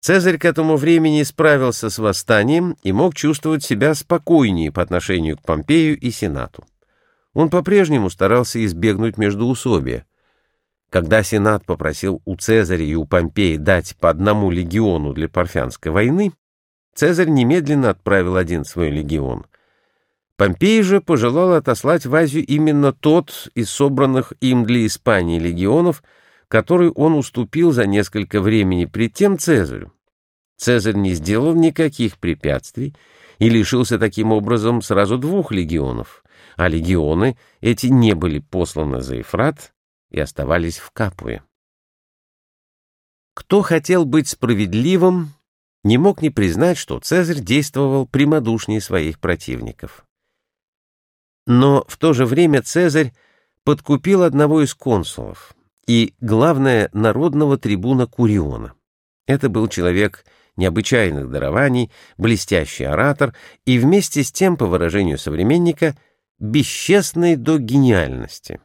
Цезарь к этому времени справился с восстанием и мог чувствовать себя спокойнее по отношению к Помпею и Сенату. Он по-прежнему старался избегнуть междоусобия. Когда Сенат попросил у Цезаря и у Помпея дать по одному легиону для Парфянской войны, Цезарь немедленно отправил один свой легион. Помпей же пожелал отослать в Азию именно тот из собранных им для Испании легионов, который он уступил за несколько времени пред тем Цезарю. Цезарь не сделал никаких препятствий и лишился таким образом сразу двух легионов, а легионы эти не были посланы за Ефрат и оставались в Капуе. Кто хотел быть справедливым, не мог не признать, что Цезарь действовал прямодушнее своих противников. Но в то же время Цезарь подкупил одного из консулов и, главное, народного трибуна Куриона. Это был человек необычайных дарований, блестящий оратор и вместе с тем, по выражению современника, бесчестный до гениальности.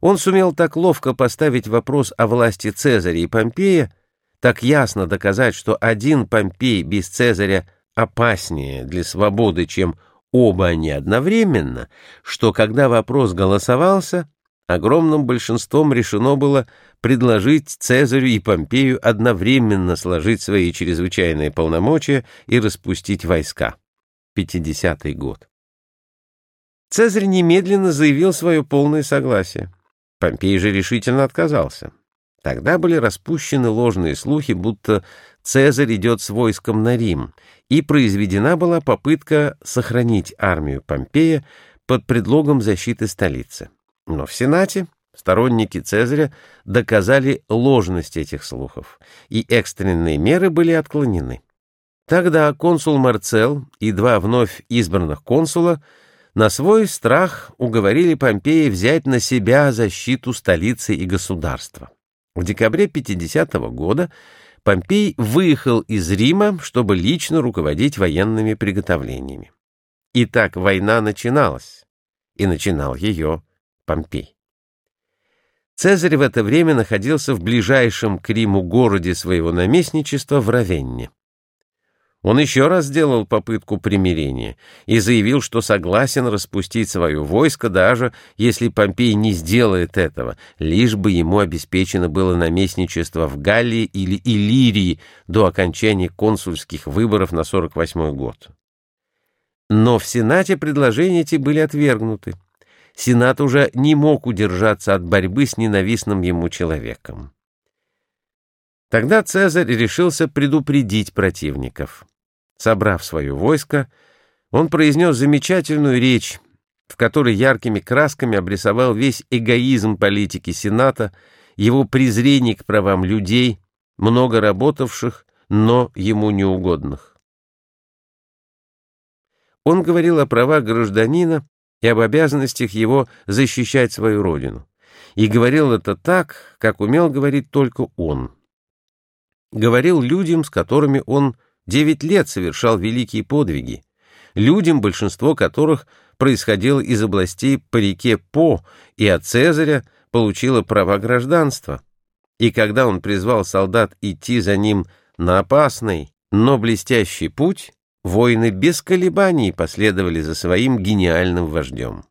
Он сумел так ловко поставить вопрос о власти Цезаря и Помпея, так ясно доказать, что один Помпей без Цезаря опаснее для свободы, чем оба они одновременно, что когда вопрос голосовался, огромным большинством решено было предложить Цезарю и Помпею одновременно сложить свои чрезвычайные полномочия и распустить войска. 50 год. Цезарь немедленно заявил свое полное согласие. Помпей же решительно отказался. Тогда были распущены ложные слухи, будто Цезарь идет с войском на Рим, и произведена была попытка сохранить армию Помпея под предлогом защиты столицы. Но в Сенате сторонники Цезаря доказали ложность этих слухов, и экстренные меры были отклонены. Тогда консул Марцел и два вновь избранных консула на свой страх уговорили Помпея взять на себя защиту столицы и государства. В декабре 50 -го года Помпей выехал из Рима, чтобы лично руководить военными приготовлениями. Итак, война начиналась, и начинал ее Помпей. Цезарь в это время находился в ближайшем к Риму городе своего наместничества в Равенне. Он еще раз сделал попытку примирения и заявил, что согласен распустить свое войско, даже если Помпей не сделает этого, лишь бы ему обеспечено было наместничество в Галлии или Иллирии до окончания консульских выборов на 48 год. Но в Сенате предложения эти были отвергнуты. Сенат уже не мог удержаться от борьбы с ненавистным ему человеком. Тогда Цезарь решился предупредить противников. Собрав свое войско, он произнес замечательную речь, в которой яркими красками обрисовал весь эгоизм политики Сената, его презрение к правам людей, много работавших, но ему неугодных. Он говорил о правах гражданина и об обязанностях его защищать свою родину. И говорил это так, как умел говорить только он. Говорил людям, с которыми он девять лет совершал великие подвиги, людям, большинство которых происходило из областей по реке По и от Цезаря получило права гражданства. И когда он призвал солдат идти за ним на опасный, но блестящий путь, воины без колебаний последовали за своим гениальным вождем.